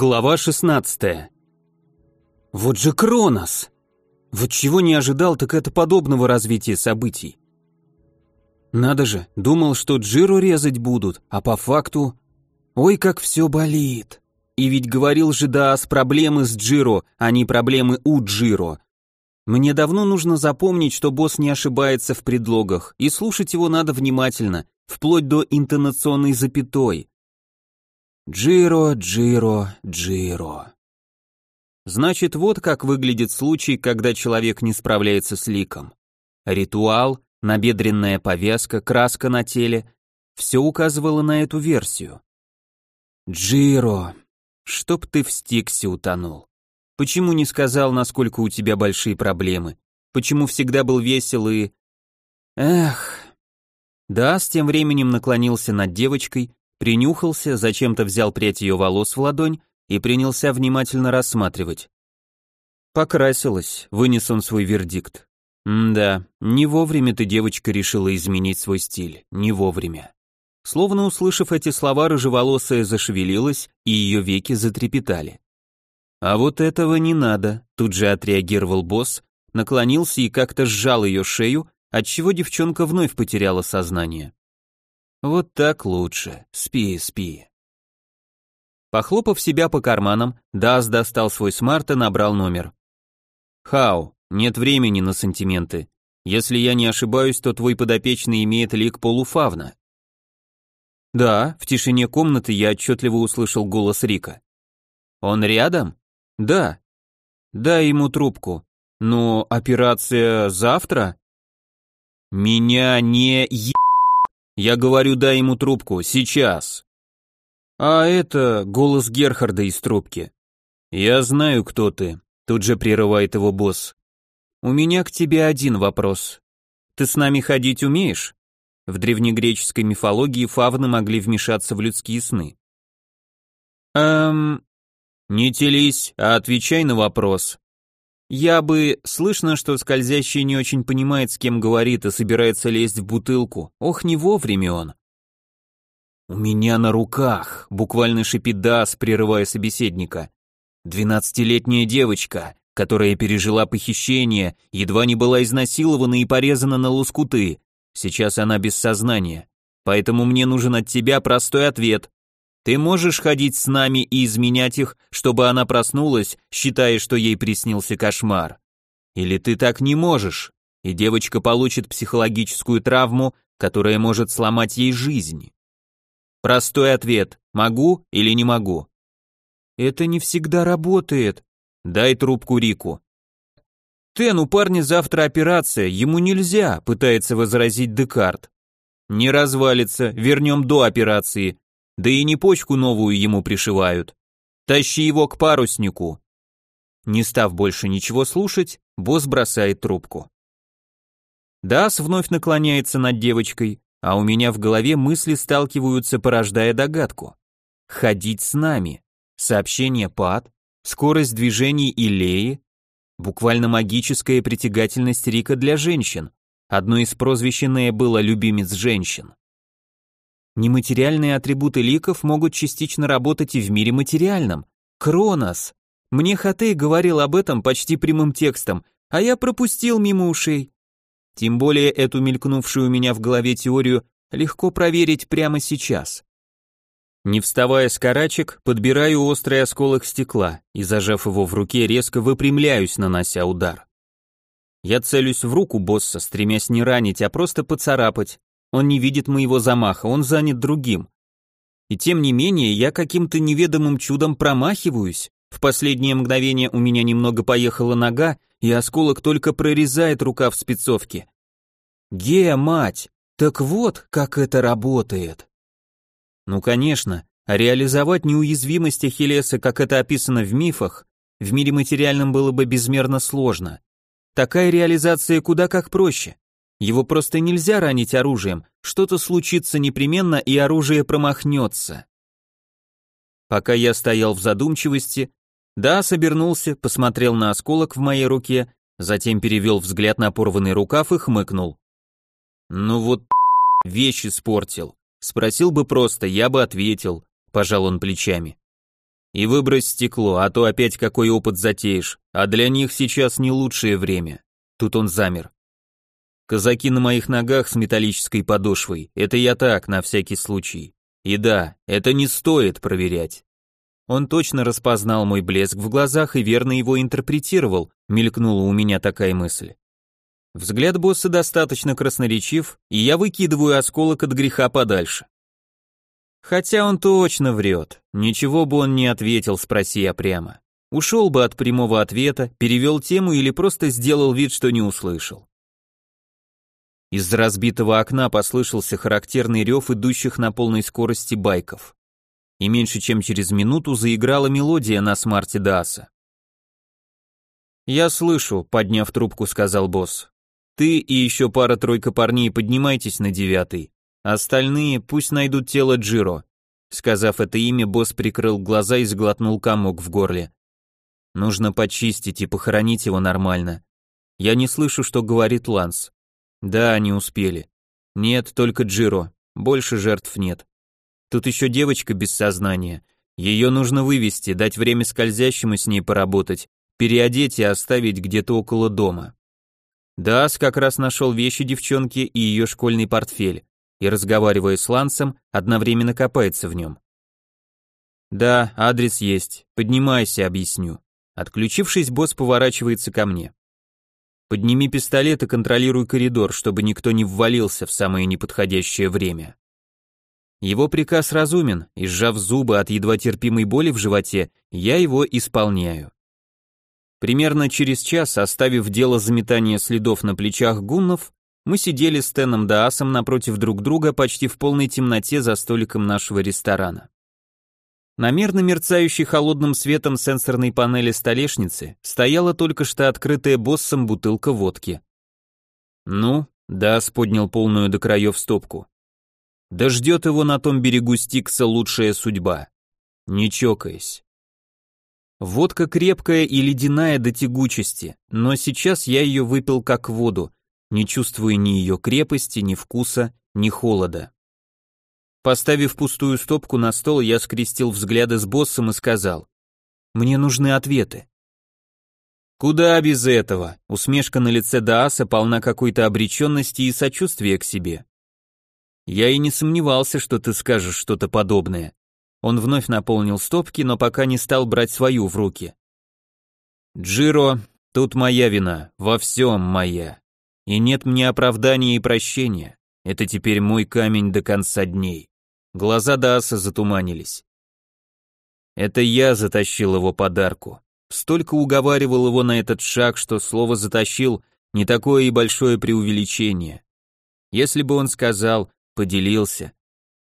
Глава 16. Вот же Кронос! Вот чего не ожидал, так это подобного развития событий. Надо же, думал, что Джиру резать будут, а по факту... Ой, как все болит. И ведь говорил же Даас проблемы с Джиро, а не проблемы у Джиро. Мне давно нужно запомнить, что босс не ошибается в предлогах, и слушать его надо внимательно, вплоть до интонационной запятой. Джиро, Джиро, Джиро. Значит, вот как выглядит случай, когда человек не справляется с ликом. Ритуал, набедренная повязка, краска на теле — все указывало на эту версию. Джиро, чтоб ты в стиксе утонул. Почему не сказал, насколько у тебя большие проблемы? Почему всегда был весел и... Эх... С тем временем наклонился над девочкой, принюхался, зачем-то взял прядь ее волос в ладонь и принялся внимательно рассматривать. Покрасилась, вынес он свой вердикт. М-да, не вовремя ты, девочка, решила изменить свой стиль, не вовремя. Словно услышав эти слова, рыжеволосая зашевелилась, и ее веки затрепетали. А вот этого не надо, тут же отреагировал босс, наклонился и как-то сжал ее шею, отчего девчонка вновь потеряла сознание. Вот так лучше. Спи, спи. Похлопав себя по карманам, Дас достал свой смарт и набрал номер. Хау, нет времени на сантименты. Если я не ошибаюсь, то твой подопечный имеет лик полуфавна. Да, в тишине комнаты я отчетливо услышал голос Рика. Он рядом? Да. Дай ему трубку. Но операция завтра? Меня не е... Я говорю, дай ему трубку, сейчас. А это голос Герхарда из трубки. Я знаю, кто ты, тут же прерывает его босс. У меня к тебе один вопрос. Ты с нами ходить умеешь? В древнегреческой мифологии фавны могли вмешаться в людские сны. Эм, не телись, а отвечай на вопрос. Я бы... Слышно, что скользящий не очень понимает, с кем говорит, и собирается лезть в бутылку. Ох, не вовремя он. «У меня на руках», — буквально шипит Дас, прерывая собеседника. «Двенадцатилетняя девочка, которая пережила похищение, едва не была изнасилована и порезана на лоскуты. Сейчас она без сознания. Поэтому мне нужен от тебя простой ответ. Ты можешь ходить с нами и изменять их, чтобы она проснулась, считая, что ей приснился кошмар? Или ты так не можешь, и девочка получит психологическую травму, которая может сломать ей жизнь? Простой ответ – могу или не могу? Это не всегда работает. Дай трубку Рику. Тен, у парня завтра операция, ему нельзя, пытается возразить Декарт. Не развалится, вернем до операции, да и не почку новую ему пришивают. Тащи его к паруснику. Не став больше ничего слушать, босс бросает трубку. Дас вновь наклоняется над девочкой, а у меня в голове мысли сталкиваются, порождая догадку. Ходить с нами. Сообщение пад, скорость движений Илеи, буквально магическая притягательность Рика для женщин. Одно из прозвищ Инея было «любимец женщин». Нематериальные атрибуты ликов могут частично работать и в мире материальном. Кронос. Мне Хатей говорил об этом почти прямым текстом, а я пропустил мимо ушей. Тем более эту мелькнувшую у меня в голове теорию легко проверить прямо сейчас. Не вставая с карачек, подбираю острый осколок стекла и, зажав его в руке, резко выпрямляюсь, нанося удар. Я целюсь в руку босса, стремясь не ранить, а просто поцарапать, он не видит моего замаха, он занят другим. И тем не менее, я каким-то неведомым чудом промахиваюсь. В последнее мгновение у меня немного поехала нога, и осколок только прорезает рукав спецовки. Гея, мать! Так вот, как это работает. Ну, конечно, реализовать неуязвимость Ахиллеса, как это описано в мифах, в мире материальном было бы безмерно сложно. Такая реализация куда как проще. Его просто нельзя ранить оружием, что-то случится непременно, и оружие промахнется. Пока я стоял в задумчивости, да, собернулся, посмотрел на осколок в моей руке, затем перевел взгляд на порванный рукав и хмыкнул. Ну вот вещь испортил. Спросил бы просто, я бы ответил, пожал он плечами. И выбрось стекло, а то опять какой опыт затеешь, а для них сейчас не лучшее время. Тут он замер. Казаки на моих ногах с металлической подошвой, это я так, на всякий случай. И да, это не стоит проверять. Он точно распознал мой блеск в глазах и верно его интерпретировал, мелькнула у меня такая мысль. Взгляд босса достаточно красноречив, и я выкидываю осколок от греха подальше. Хотя он точно врет, ничего бы он не ответил, спроси я прямо. Ушел бы от прямого ответа, перевел тему или просто сделал вид, что не услышал. Из разбитого окна послышался характерный рев идущих на полной скорости байков и меньше чем через минуту заиграла мелодия на смарте Дааса. «Я слышу», — подняв трубку, сказал босс. «Ты и еще пара-тройка парней поднимайтесь на девятый. Остальные пусть найдут тело Джиро». Сказав это имя, босс прикрыл глаза и сглотнул комок в горле. «Нужно почистить и похоронить его нормально. Я не слышу, что говорит Ланс. Да, они успели. Нет, только Джиро. Больше жертв нет. Тут еще девочка без сознания. Ее нужно вывести, дать время скользящему с ней поработать, переодеть и оставить где-то около дома. Дас как раз нашел вещи девчонки и ее школьный портфель, и, разговаривая с Лансом, одновременно копается в нем. «Да, адрес есть. Поднимайся, объясню». Отключившись, босс поворачивается ко мне. «Подними пистолет и контролируй коридор, чтобы никто не ввалился в самое неподходящее время». Его приказ разумен, и сжав зубы от едва терпимой боли в животе, я его исполняю. Примерно через час, оставив дело заметания следов на плечах гуннов, мы сидели с Теном Даасом напротив друг друга почти в полной темноте за столиком нашего ресторана. На мерно мерцающей холодным светом сенсорной панели столешницы стояла только что открытая боссом бутылка водки. «Ну?» — Даас поднял полную до краев стопку. Да ждет его на том берегу Стикса лучшая судьба. Не чокаясь. Водка крепкая и ледяная до тягучести, но сейчас я ее выпил как воду, не чувствуя ни ее крепости, ни вкуса, ни холода. Поставив пустую стопку на стол, я скрестил взгляды с боссом и сказал, «Мне нужны ответы». «Куда без этого?» Усмешка на лице Дааса полна какой-то обреченности и сочувствия к себе. Я и не сомневался, что ты скажешь что-то подобное. Он вновь наполнил стопки, но пока не стал брать свою в руки. Джиро, тут моя вина, во всем моя. И нет мне оправдания и прощения. Это теперь мой камень до конца дней. Глаза Дааса затуманились. Это я затащил его подарку. Столько уговаривал его на этот шаг, что слово «затащил» не такое и большое преувеличение. Если бы он сказал поделился.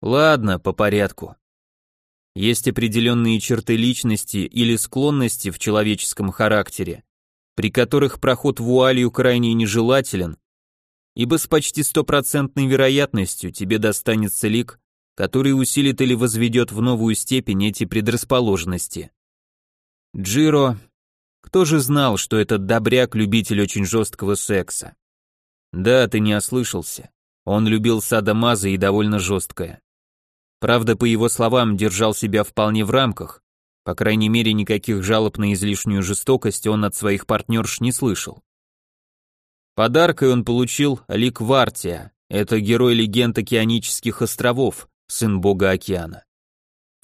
Ладно, по порядку. Есть определенные черты личности или склонности в человеческом характере, при которых проход в вуалью крайне нежелателен, ибо с почти стопроцентной вероятностью тебе достанется лик, который усилит или возведет в новую степень эти предрасположенности. Джиро, кто же знал, что этот добряк любитель очень жесткого секса? Да, ты не ослышался. Он любил садомаза и довольно жесткое. Правда, по его словам, держал себя вполне в рамках, по крайней мере, никаких жалоб на излишнюю жестокость он от своих партнерш не слышал. Подаркой он получил Лик Вартия, это герой легенд океанических островов, сын бога океана.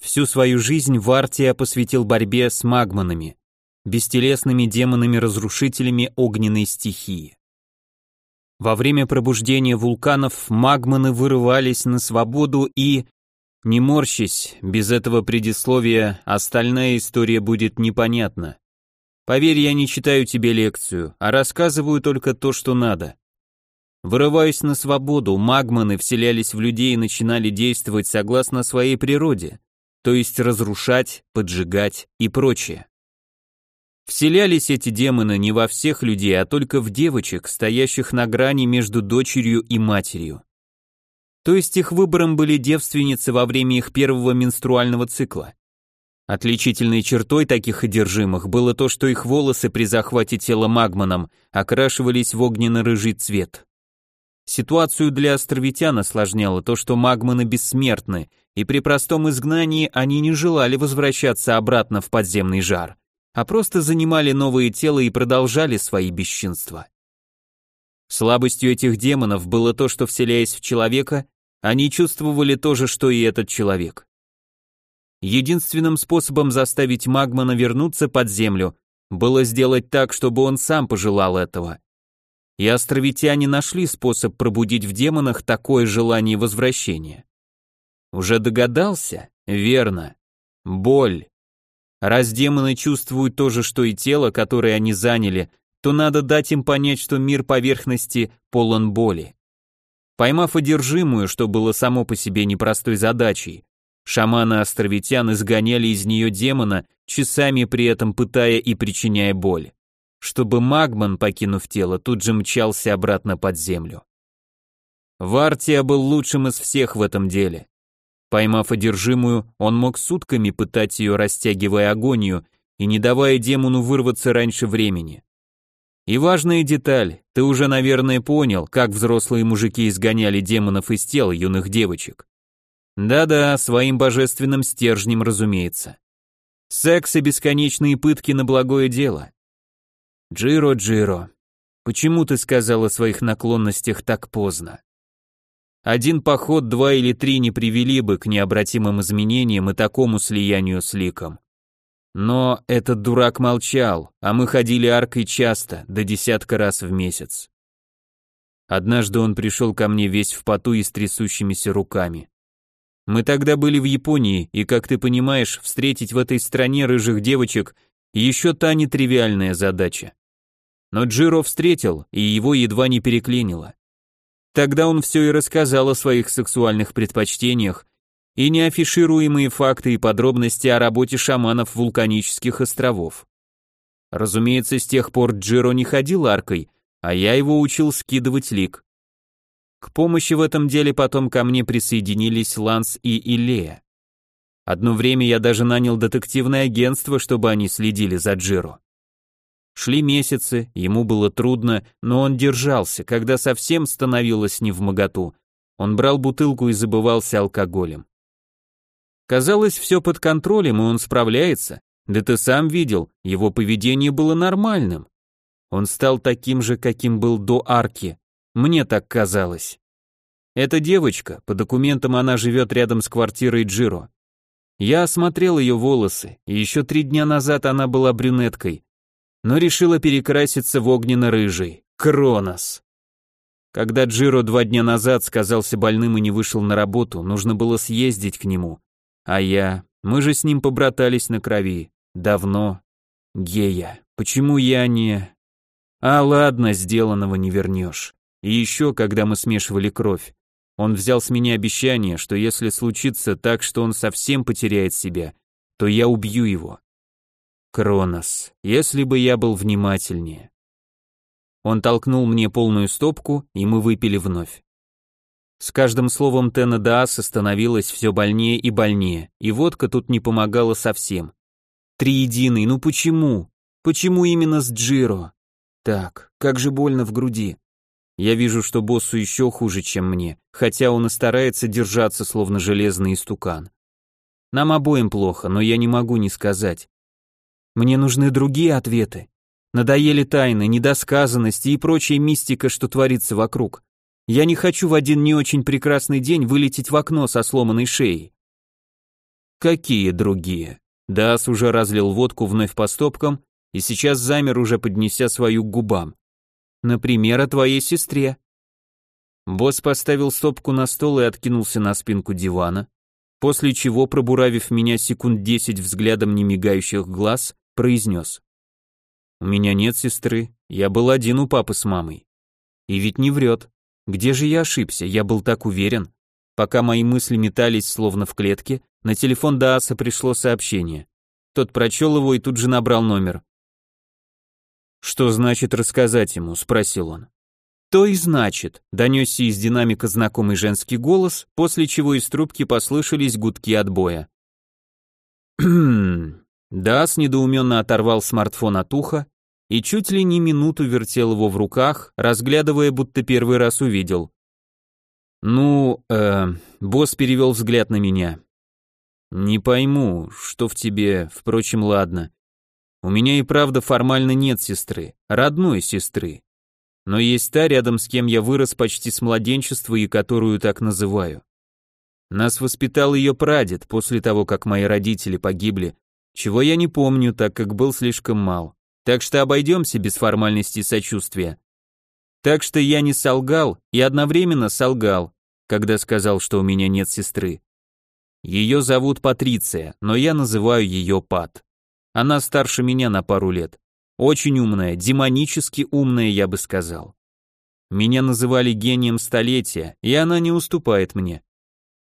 Всю свою жизнь Вартия посвятил борьбе с магманами, бестелесными демонами-разрушителями огненной стихии. Во время пробуждения вулканов магманы вырывались на свободу и... Не морщись, без этого предисловия остальная история будет непонятна. Поверь, я не читаю тебе лекцию, а рассказываю только то, что надо. Вырываясь на свободу, магманы вселялись в людей и начинали действовать согласно своей природе, то есть разрушать, поджигать и прочее. Вселялись эти демоны не во всех людей, а только в девочек, стоящих на грани между дочерью и матерью. То есть их выбором были девственницы во время их первого менструального цикла. Отличительной чертой таких одержимых было то, что их волосы при захвате тела магманом окрашивались в огненно-рыжий цвет. Ситуацию для островитян осложняло то, что магманы бессмертны, и при простом изгнании они не желали возвращаться обратно в подземный жар, а просто занимали новые тела и продолжали свои бесчинства. Слабостью этих демонов было то, что, вселяясь в человека, они чувствовали то же, что и этот человек. Единственным способом заставить Магмана вернуться под землю было сделать так, чтобы он сам пожелал этого. И островитяне нашли способ пробудить в демонах такое желание возвращения. Уже догадался? Верно. Боль. Раз демоны чувствуют то же, что и тело, которое они заняли, то надо дать им понять, что мир поверхности полон боли. Поймав одержимую, что было само по себе непростой задачей, шаманы-островитян изгоняли из нее демона, часами при этом пытая и причиняя боль. Чтобы магман, покинув тело, тут же мчался обратно под землю. Вартия был лучшим из всех в этом деле. Поймав одержимую, он мог сутками пытать ее, растягивая агонию и не давая демону вырваться раньше времени. И важная деталь, ты уже, наверное, понял, как взрослые мужики изгоняли демонов из тел юных девочек. Да-да, своим божественным стержнем, разумеется. Секс и бесконечные пытки на благое дело. Джиро, Джиро, почему ты сказал о своих наклонностях так поздно? Один поход, два или три не привели бы к необратимым изменениям и такому слиянию с ликом. Но этот дурак молчал, а мы ходили аркой часто, до десятка раз в месяц. Однажды он пришел ко мне весь в поту и с трясущимися руками. Мы тогда были в Японии, и, как ты понимаешь, встретить в этой стране рыжих девочек еще та нетривиальная задача. Но Джиро встретил, и его едва не переклинило. Тогда он все и рассказал о своих сексуальных предпочтениях и неафишируемые факты и подробности о работе шаманов вулканических островов. Разумеется, с тех пор Джиро не ходил аркой, а я его учил скидывать лик. К помощи в этом деле потом ко мне присоединились Ланс и Илея. Одно время я даже нанял детективное агентство, чтобы они следили за Джиро. Шли месяцы, ему было трудно, но он держался, когда совсем становилось не в моготу. Он брал бутылку и забывался алкоголем. Казалось, все под контролем, и он справляется. Да ты сам видел, его поведение было нормальным. Он стал таким же, каким был до арки. Мне так казалось. Эта девочка, по документам она живет рядом с квартирой Джиро. Я осмотрел ее волосы, и еще три дня назад она была брюнеткой, но решила перекраситься в огненно-рыжий. Кронос. Когда Джиро два дня назад сказался больным и не вышел на работу, нужно было съездить к нему. А я... Мы же с ним побратались на крови. Давно. Гея. Почему я не... А ладно, сделанного не вернешь. И еще, когда мы смешивали кровь, он взял с меня обещание, что если случится так, что он совсем потеряет себя, то я убью его. Кронос, если бы я был внимательнее. Он толкнул мне полную стопку, и мы выпили вновь. С каждым словом Тена Дааса становилось все больнее и больнее, и водка тут не помогала совсем. Триединый, ну почему? Почему именно с Джиро? Так, как же больно в груди. Я вижу, что боссу еще хуже, чем мне, хотя он и старается держаться, словно железный истукан. Нам обоим плохо, но я не могу не сказать. Мне нужны другие ответы. Надоели тайны, недосказанности и прочая мистика, что творится вокруг. Я не хочу в один не очень прекрасный день вылететь в окно со сломанной шеей. Какие другие? Дас уже разлил водку вновь по стопкам и сейчас замер, уже поднеся свою к губам. Например, о твоей сестре. Босс поставил стопку на стол и откинулся на спинку дивана, после чего, пробуравив меня секунд десять взглядом немигающих глаз, произнес. «У меня нет сестры, я был один у папы с мамой. И ведь не врет. Где же я ошибся? Я был так уверен. Пока мои мысли метались словно в клетке, на телефон Дааса пришло сообщение. Тот прочел его и тут же набрал номер. «Что значит рассказать ему?» – спросил он. «То и значит», – донесся из динамика знакомый женский голос, после чего из трубки послышались гудки отбоя. Даас недоуменно оторвал смартфон от уха и чуть ли не минуту вертел его в руках, разглядывая, будто первый раз увидел. «Ну, э, босс перевел взгляд на меня. Не пойму, что в тебе, впрочем, ладно. У меня и правда формально нет сестры, родной сестры. Но есть та, рядом с кем я вырос почти с младенчества и которую так называю. Нас воспитал ее прадед после того, как мои родители погибли, чего я не помню, так как был слишком мал. Так что обойдемся без формальности сочувствия. Так что я не солгал и одновременно солгал, когда сказал, что у меня нет сестры. Ее зовут Патриция, но я называю ее Пат. Она старше меня на пару лет. Очень умная, демонически умная, я бы сказал. Меня называли гением столетия, и она не уступает мне.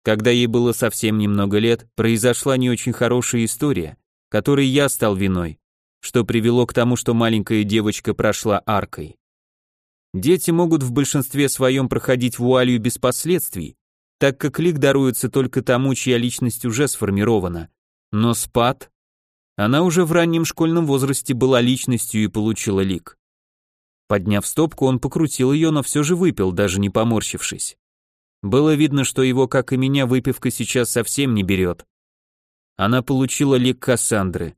Когда ей было совсем немного лет, произошла не очень хорошая история, которой я стал виной, что привело к тому, что маленькая девочка прошла аркой. Дети могут в большинстве своем проходить вуалью без последствий, так как лик даруется только тому, чья личность уже сформирована. Но спад... Она уже в раннем школьном возрасте была личностью и получила лик. Подняв стопку, он покрутил ее, но все же выпил, даже не поморщившись. Было видно, что его, как и меня, выпивка сейчас совсем не берет. Она получила лик Кассандры.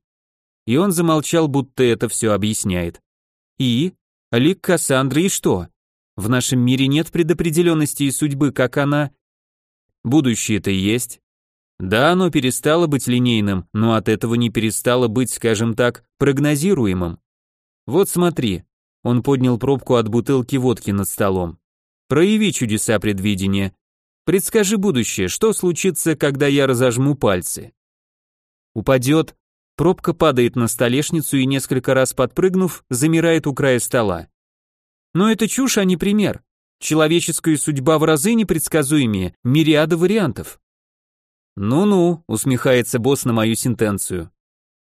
И он замолчал, будто это все объясняет. И? Лик Кассандры и что? В нашем мире нет предопределенности и судьбы, как она... Будущее-то есть. Да, оно перестало быть линейным, но от этого не перестало быть, скажем так, прогнозируемым. Вот смотри, он поднял пробку от бутылки водки над столом. Прояви чудеса предвидения. Предскажи будущее, что случится, когда я разожму пальцы. Упадет, пробка падает на столешницу и несколько раз подпрыгнув, замирает у края стола. Но это чушь, а не пример. Человеческая судьба в разы непредсказуемее, мириады вариантов. Ну-ну, усмехается босс на мою сентенцию.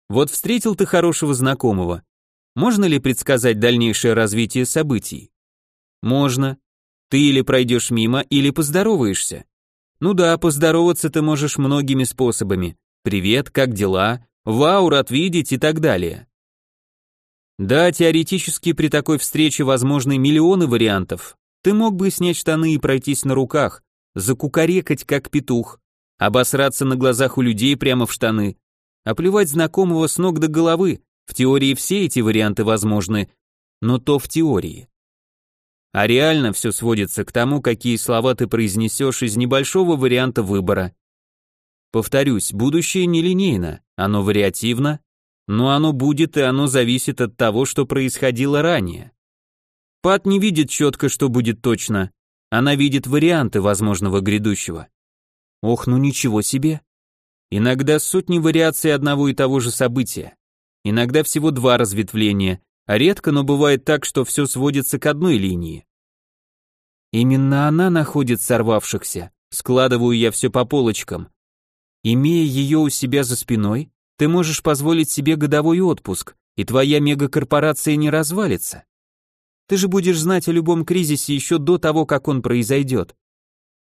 Вот встретил ты хорошего знакомого. Можно ли предсказать дальнейшее развитие событий? Можно. Ты или пройдешь мимо, или поздороваешься. Ну да, поздороваться ты можешь многими способами. Привет, как дела? Вау, рад видеть и так далее. Да, теоретически при такой встрече возможны миллионы вариантов. Ты мог бы снять штаны и пройтись на руках, закукарекать как петух, обосраться на глазах у людей прямо в штаны, оплевать знакомого с ног до головы. В теории все эти варианты возможны, но то в теории. А реально все сводится к тому, какие слова ты произнесешь из небольшого варианта выбора. Повторюсь, будущее нелинейно, оно вариативно, но оно будет и оно зависит от того, что происходило ранее. Пат не видит четко, что будет точно, она видит варианты возможного грядущего. Ох, ну ничего себе. Иногда сотни вариаций одного и того же события. Иногда всего два разветвления, а редко, но бывает так, что все сводится к одной линии. Именно она находит сорвавшихся. Складываю я все по полочкам. Имея ее у себя за спиной, ты можешь позволить себе годовой отпуск, и твоя мегакорпорация не развалится. Ты же будешь знать о любом кризисе еще до того, как он произойдет.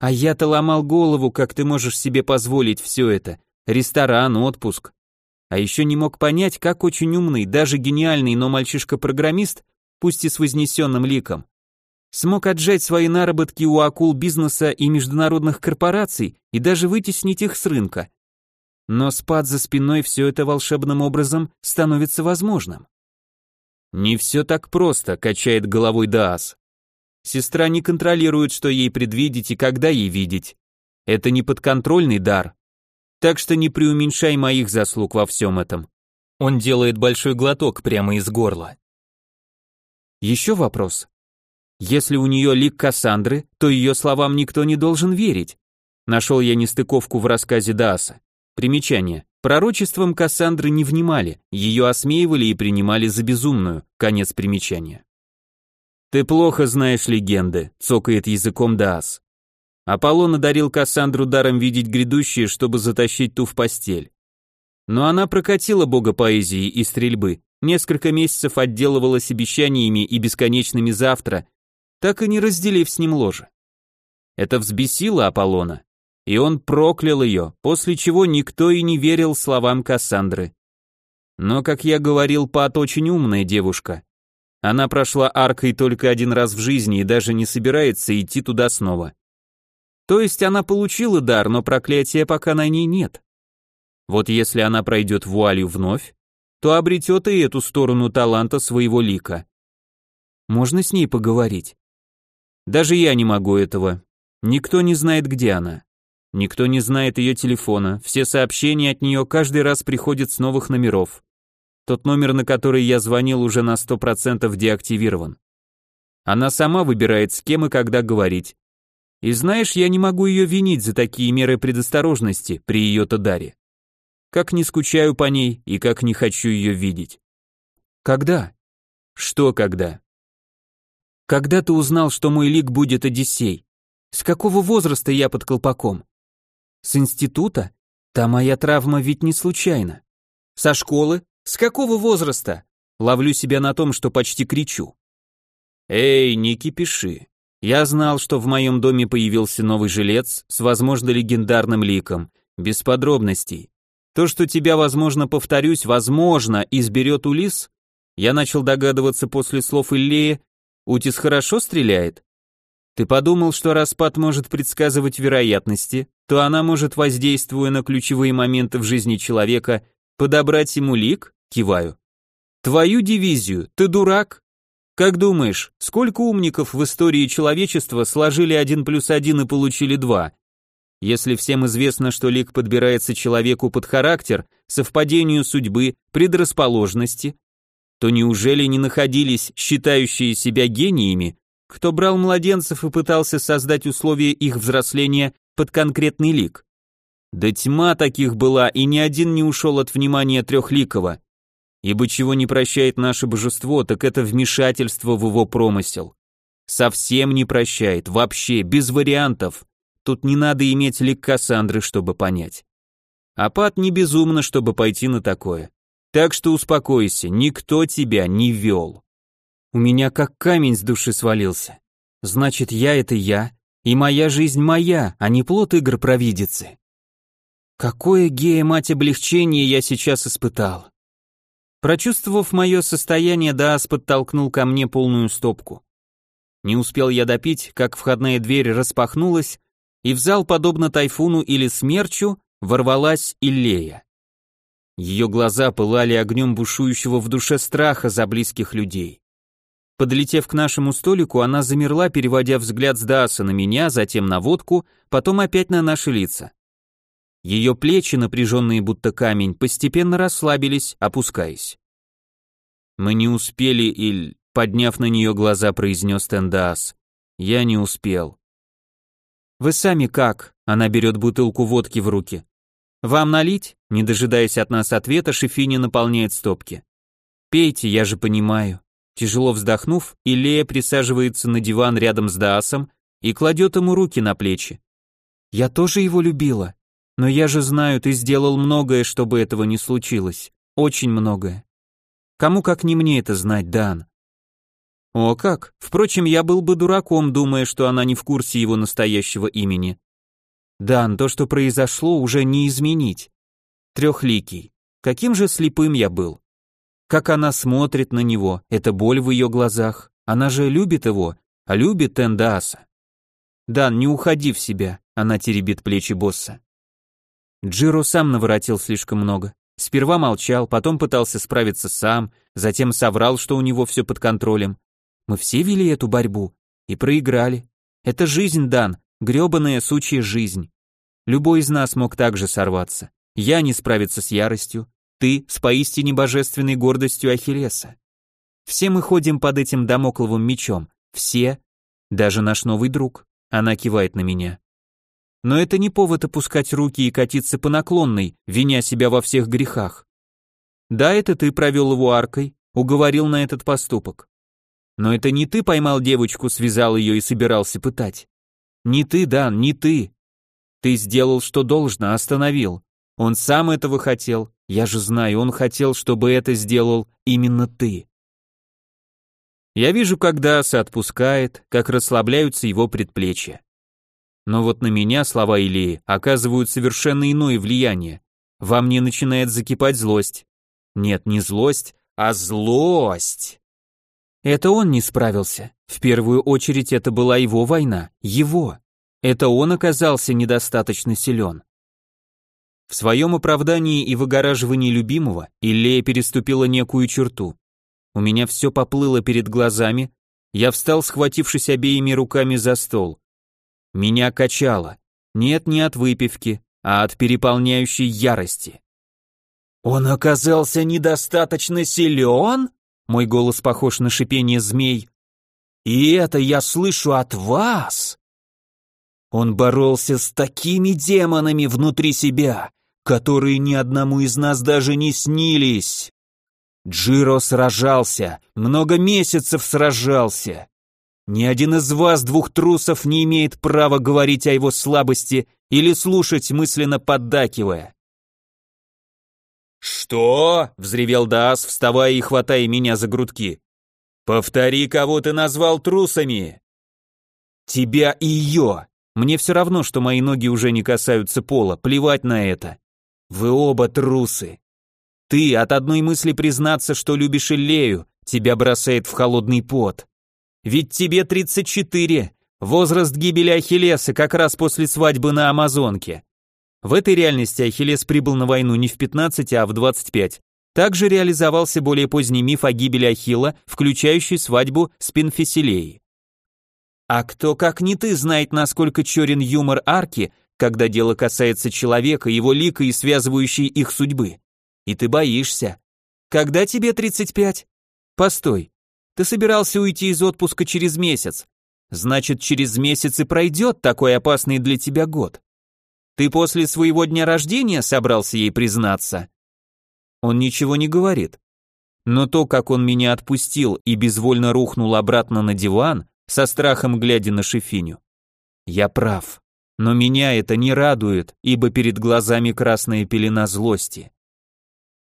А я-то ломал голову, как ты можешь себе позволить все это. Ресторан, отпуск. А еще не мог понять, как очень умный, даже гениальный, но мальчишка-программист, пусть и с вознесенным ликом, смог отжать свои наработки у акул бизнеса и международных корпораций и даже вытеснить их с рынка. Но спад за спиной все это волшебным образом становится возможным. Не все так просто, качает головой Даас. Сестра не контролирует, что ей предвидеть и когда ей видеть. Это не подконтрольный дар, так что не преуменьшай моих заслуг во всем этом. Он делает большой глоток прямо из горла. Еще вопрос. Если у нее лик Кассандры, то ее словам никто не должен верить. Нашел я нестыковку в рассказе Дааса. Примечание. Пророчеством Кассандры не внимали, ее осмеивали и принимали за безумную. Конец примечания. «Ты плохо знаешь легенды», — цокает языком Даас. Аполлон одарил Кассандру даром видеть грядущее, чтобы затащить ту в постель. Но она прокатила бога поэзии и стрельбы, несколько месяцев отделывалась обещаниями и бесконечными завтра, так и не разделив с ним ложе. Это взбесило Аполлона, и он проклял ее, после чего никто и не верил словам Кассандры. Но, как я говорил, Пат очень умная девушка. Она прошла аркой только один раз в жизни и даже не собирается идти туда снова. То есть она получила дар, но проклятия пока на ней нет. Вот если она пройдет вуалью вновь, то обретет и эту сторону таланта своего лика. Можно с ней поговорить? Даже я не могу этого. Никто не знает, где она. Никто не знает ее телефона, все сообщения от нее каждый раз приходят с новых номеров. Тот номер, на который я звонил, уже на 100% деактивирован. Она сама выбирает, с кем и когда говорить. И знаешь, я не могу ее винить за такие меры предосторожности при ее-то даре. Как не скучаю по ней и как не хочу ее видеть. Когда? Что когда? Когда ты узнал, что мой лик будет Одиссей? С какого возраста я под колпаком? С института? Та моя травма ведь не случайна. Со школы? С какого возраста? Ловлю себя на том, что почти кричу. Эй, не кипиши. Я знал, что в моем доме появился новый жилец с, возможно, легендарным ликом, без подробностей. То, что тебя, возможно, повторюсь, возможно, изберет Улис, я начал догадываться после слов Иллея, Утис хорошо стреляет? Ты подумал, что распад может предсказывать вероятности, то она может, воздействуя на ключевые моменты в жизни человека, подобрать ему лик? Киваю. Твою дивизию, ты дурак? Как думаешь, сколько умников в истории человечества сложили один плюс один и получили два? Если всем известно, что лик подбирается человеку под характер, совпадению судьбы, предрасположенности, то неужели не находились считающие себя гениями, кто брал младенцев и пытался создать условия их взросления под конкретный лик? Да тьма таких была, и ни один не ушел от внимания трехликого. Ибо чего не прощает наше божество, так это вмешательство в его промысел. Совсем не прощает, вообще, без вариантов. Тут не надо иметь лик Кассандры, чтобы понять. Апат не безумно, чтобы пойти на такое. Так что успокойся, никто тебя не вел. У меня как камень с души свалился. Значит, я это я, и моя жизнь моя, а не плод игр провидицы. Какое гея мать облегчение я сейчас испытал. Прочувствовав мое состояние, Даас подтолкнул ко мне полную стопку. Не успел я допить, как входная дверь распахнулась, и в зал, подобно тайфуну или смерчу, ворвалась Иллея. Ее глаза пылали огнем бушующего в душе страха за близких людей. Подлетев к нашему столику, она замерла, переводя взгляд с Дааса на меня, затем на водку, потом опять на наши лица. Ее плечи, напряженные будто камень, постепенно расслабились, опускаясь. «Мы не успели, Иль», — подняв на нее глаза, произнес Тендаас. «Я не успел». «Вы сами как?» — она берет бутылку водки в руки. «Вам налить?» — не дожидаясь от нас ответа, Шефини наполняет стопки. «Пейте, я же понимаю». Тяжело вздохнув, Илея присаживается на диван рядом с Даасом и кладет ему руки на плечи. «Я тоже его любила. Но я же знаю, ты сделал многое, чтобы этого не случилось. Очень многое. Кому как не мне это знать, Дан? О как! Впрочем, я был бы дураком, думая, что она не в курсе его настоящего имени. Дан, то, что произошло, уже не изменить. Трехликий. Каким же слепым я был. Как она смотрит на него, это боль в ее глазах. Она же любит его, а любит Тендааса. Дан, не уходи в себя, она теребит плечи босса. Джиро сам наворотил слишком много. Сперва молчал, потом пытался справиться сам, затем соврал, что у него все под контролем. Мы все вели эту борьбу и проиграли. Это жизнь, Дан, грёбаная сучья жизнь. Любой из нас мог также сорваться. Я не справиться с яростью, ты с поистине божественной гордостью Ахиллеса. Все мы ходим под этим домокловым мечом, все, даже наш новый друг. Она кивает на меня. Но это не повод опускать руки и катиться по наклонной, виня себя во всех грехах. Да, это ты провел его аркой, уговорил на этот поступок. Но это не ты поймал девочку, связал ее и собирался пытать. Не ты, Дан, не ты. Ты сделал, что должно, остановил. Он сам этого хотел, я же знаю, он хотел, чтобы это сделал именно ты. Я вижу, как Даса отпускает, как расслабляются его предплечья. Но вот на меня слова Илии оказывают совершенно иное влияние. Во мне начинает закипать злость. Нет, не злость, а злость. Это он не справился. В первую очередь это была его война, его. Это он оказался недостаточно силен. В своем оправдании и выгораживании любимого Иллея переступила некую черту. У меня все поплыло перед глазами, я встал, схватившись обеими руками за стол. Меня качало. Нет, не от выпивки, а от переполняющей ярости. «Он оказался недостаточно силен?» Мой голос похож на шипение змей. «И это я слышу от вас!» Он боролся с такими демонами внутри себя, которые ни одному из нас даже не снились. Джиро сражался, много месяцев сражался. Ни один из вас, двух трусов, не имеет права говорить о его слабости или слушать, мысленно поддакивая. «Что?» — взревел Даас, вставая и хватая меня за грудки. «Повтори, кого ты назвал трусами!» «Тебя и ее! Мне все равно, что мои ноги уже не касаются пола, плевать на это. Вы оба трусы. Ты от одной мысли признаться, что любишь Иллею, тебя бросает в холодный пот. Ведь тебе 34, возраст гибели Ахиллеса как раз после свадьбы на Амазонке. В этой реальности Ахиллес прибыл на войну не в 15, а в 25. Также реализовался более поздний миф о гибели Ахилла, включающий свадьбу с Пенфиселеей. А кто, как не ты, знает, насколько черен юмор арки, когда дело касается человека, его лика и связывающей их судьбы? И ты боишься. Когда тебе 35? Постой. Ты собирался уйти из отпуска через месяц. Значит, через месяц и пройдет такой опасный для тебя год. Ты после своего дня рождения собрался ей признаться? Он ничего не говорит. Но то, как он меня отпустил и безвольно рухнул обратно на диван, со страхом глядя на Шефиню. Я прав. Но меня это не радует, ибо перед глазами красная пелена злости.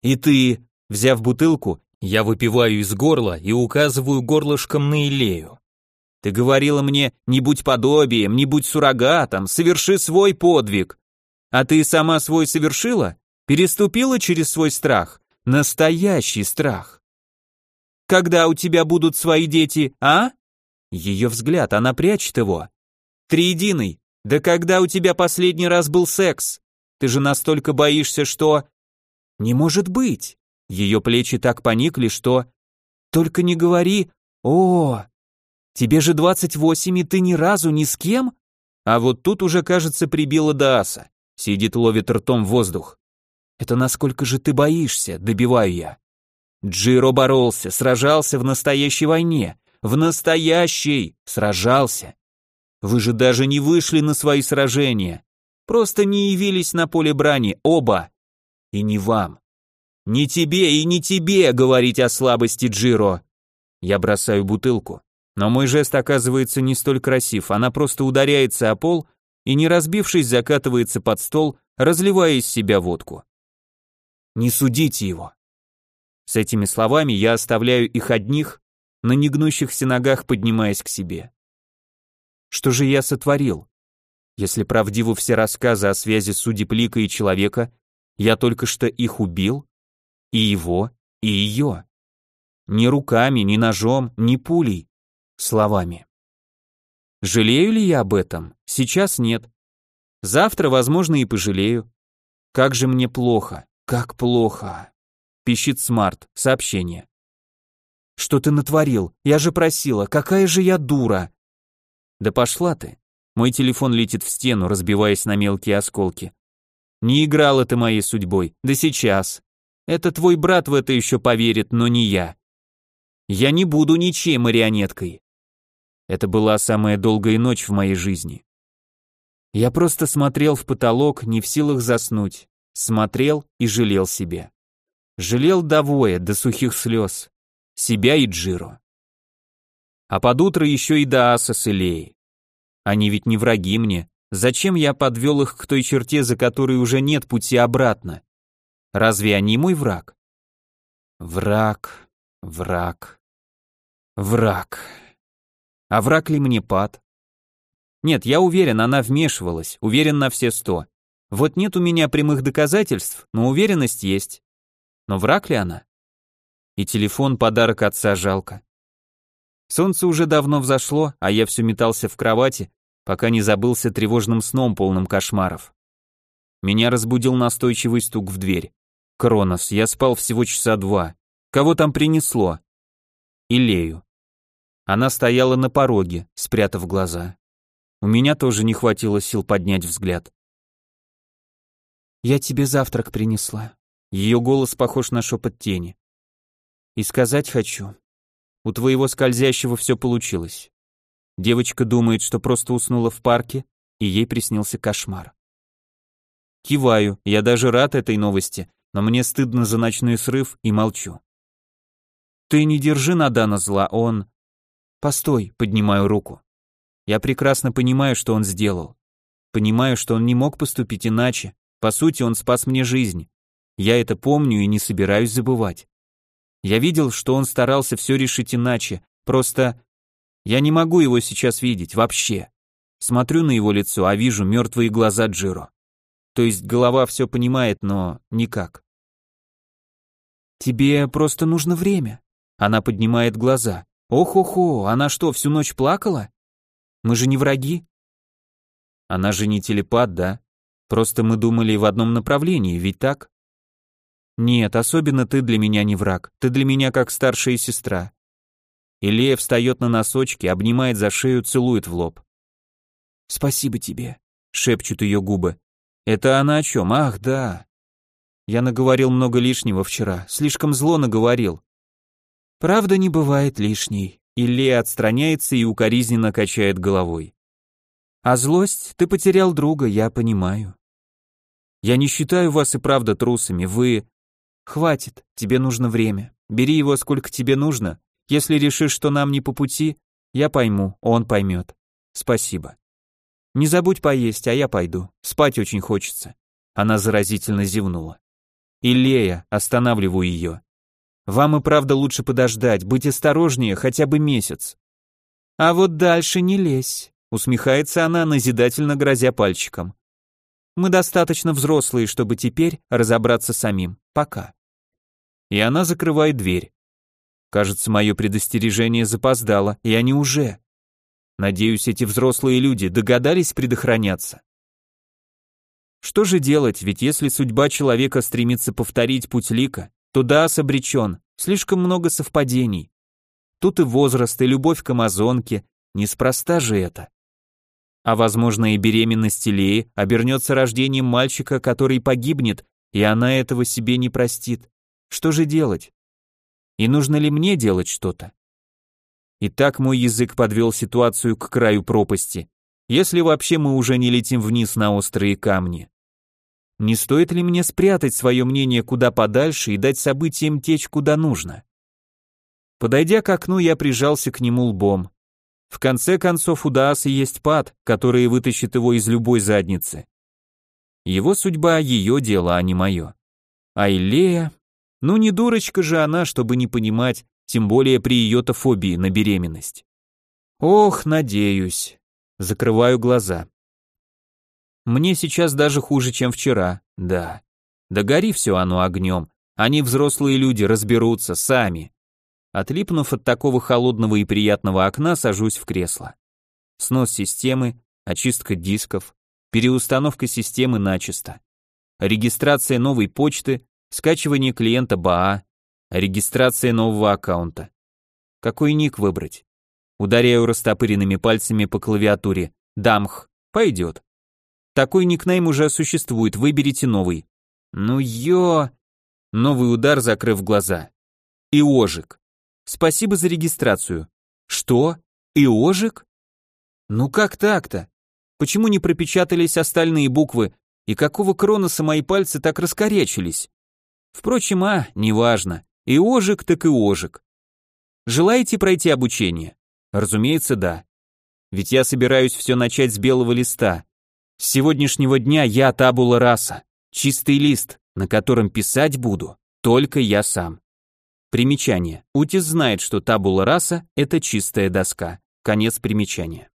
И ты, взяв бутылку, я выпиваю из горла и указываю горлышком на Илею. Ты говорила мне, не будь подобием, не будь суррогатом, соверши свой подвиг. А ты сама свой совершила? Переступила через свой страх? Настоящий страх. Когда у тебя будут свои дети, а? Ее взгляд, она прячет его. Триединый, да когда у тебя последний раз был секс? Ты же настолько боишься, что... Не может быть. Ее плечи так поникли, что... Только не говори... О, Тебе же 28, и ты ни разу ни с кем? А вот тут уже, кажется, прибило Дааса. Сидит, ловит ртом воздух. Это насколько же ты боишься, добиваю я. Джиро боролся, сражался в настоящей войне. В настоящей! Сражался. Вы же даже не вышли на свои сражения. Просто не явились на поле брани, оба. И не вам. Не тебе и не тебе говорить о слабости Джиро. Я бросаю бутылку. Но мой жест оказывается не столь красив, она просто ударяется о пол и, не разбившись, закатывается под стол, разливая из себя водку. «Не судите его!» С этими словами я оставляю их одних, на негнущихся ногах поднимаясь к себе. Что же я сотворил? Если правдивы все рассказы о связи судеб Лика и человека, я только что их убил? И его, и ее. Ни руками, ни ножом, ни пулей словами. Жалею ли я об этом? Сейчас нет. Завтра, возможно, и пожалею. Как же мне плохо, как плохо. Пищит Смарт, сообщение. Что ты натворил? Я же просила, какая же я дура. Да пошла ты. Мой телефон летит в стену, разбиваясь на мелкие осколки. Не играл это моей судьбой, да сейчас. Это твой брат в это еще поверит, но не я. Я не буду ничьей марионеткой. Это была самая долгая ночь в моей жизни. Я просто смотрел в потолок, не в силах заснуть. Смотрел и жалел себя. Жалел до воя, до сухих слез. Себя и Джиро. А под утро еще и до Аса с Илеей. Они ведь не враги мне. Зачем я подвел их к той черте, за которой уже нет пути обратно? Разве они мой враг? Враг, враг, враг. А враг ли мне пад? Нет, я уверен, она вмешивалась, уверен на все сто. Вот нет у меня прямых доказательств, но уверенность есть. Но враг ли она? И телефон подарок отца жалко. Солнце уже давно взошло, а я все метался в кровати, пока не забылся тревожным сном, полным кошмаров. Меня разбудил настойчивый стук в дверь. Кронос, я спал всего часа два. Кого там принесло? Илею. Она стояла на пороге, спрятав глаза. У меня тоже не хватило сил поднять взгляд. «Я тебе завтрак принесла». Ее голос похож на шепот тени. «И сказать хочу. У твоего скользящего все получилось. Девочка думает, что просто уснула в парке, и ей приснился кошмар. Киваю, я даже рад этой новости, но мне стыдно за ночной срыв и молчу. Ты не держи на Дана зла, он... Постой, поднимаю руку. Я прекрасно понимаю, что он сделал. Понимаю, что он не мог поступить иначе. По сути, он спас мне жизнь. Я это помню и не собираюсь забывать. Я видел, что он старался все решить иначе, просто... Я не могу его сейчас видеть, вообще. Смотрю на его лицо, а вижу мертвые глаза Джиро. То есть голова все понимает, но никак. Тебе просто нужно время. Она поднимает глаза. Ох-охо, она что, всю ночь плакала? Мы же не враги. Она же не телепат, да? Просто мы думали в одном направлении, ведь так? Нет, особенно ты для меня не враг. Ты для меня как старшая сестра. Илея встает на носочки, обнимает за шею, целует в лоб. «Спасибо тебе», — шепчут ее губы. «Это она о чем? Ах, да». Я наговорил много лишнего вчера, слишком зло наговорил. Правда не бывает лишней. Илья отстраняется и укоризненно качает головой. А злость? Ты потерял друга, я понимаю. Я не считаю вас и правда трусами, вы... Хватит, тебе нужно время. Бери его сколько тебе нужно. Если решишь, что нам не по пути, я пойму, он поймет. Спасибо. Не забудь поесть, а я пойду. Спать очень хочется. Она заразительно зевнула. Илея, останавливаю ее. Вам и правда лучше подождать, быть осторожнее хотя бы месяц. А вот дальше не лезь, усмехается она, назидательно грозя пальчиком. Мы достаточно взрослые, чтобы теперь разобраться самим. Пока. И она закрывает дверь. Кажется, мое предостережение запоздало, и они уже. Надеюсь, эти взрослые люди догадались предохраняться. Что же делать, ведь если судьба человека стремится повторить путь Лика, то Даас обречен, слишком много совпадений. Тут и возраст, и любовь к амазонке, неспроста же это. А возможно и беременность Леи обернется рождением мальчика, который погибнет, и она этого себе не простит. Что же делать? И нужно ли мне делать что-то? И так мой язык подвел ситуацию к краю пропасти, если вообще мы уже не летим вниз на острые камни. Не стоит ли мне спрятать свое мнение куда подальше и дать событиям течь куда нужно? Подойдя к окну, я прижался к нему лбом. В конце концов, у Дааса есть пад, который вытащит его из любой задницы. Его судьба — ее дело, а не мое. А Илея... Ну не дурочка же она, чтобы не понимать, тем более при ее-то фобии на беременность. Ох, надеюсь. Закрываю глаза. Мне сейчас даже хуже, чем вчера, да. Да гори все оно огнем, они взрослые люди разберутся сами. Отлипнув от такого холодного и приятного окна, сажусь в кресло. Снос системы, очистка дисков, переустановка системы начисто. Регистрация новой почты, скачивание клиента БАА, Регистрация нового аккаунта. Какой ник выбрать? Ударяю растопыренными пальцами по клавиатуре. Дамх. Пойдет. Такой никнейм уже существует, выберите новый. Ну ё... Новый удар, закрыв глаза. Иожик. Спасибо за регистрацию. Что? Иожик? Ну как так-то? Почему не пропечатались остальные буквы, и какого кроноса мои пальцы так раскорячились? Впрочем, а, неважно. И ожик так и ожик. Желаете пройти обучение? Разумеется, да. Ведь я собираюсь все начать с белого листа. С сегодняшнего дня я табула раса, чистый лист, на котором писать буду только я сам. Примечание. Утис знает, что табула раса – это чистая доска. Конец примечания.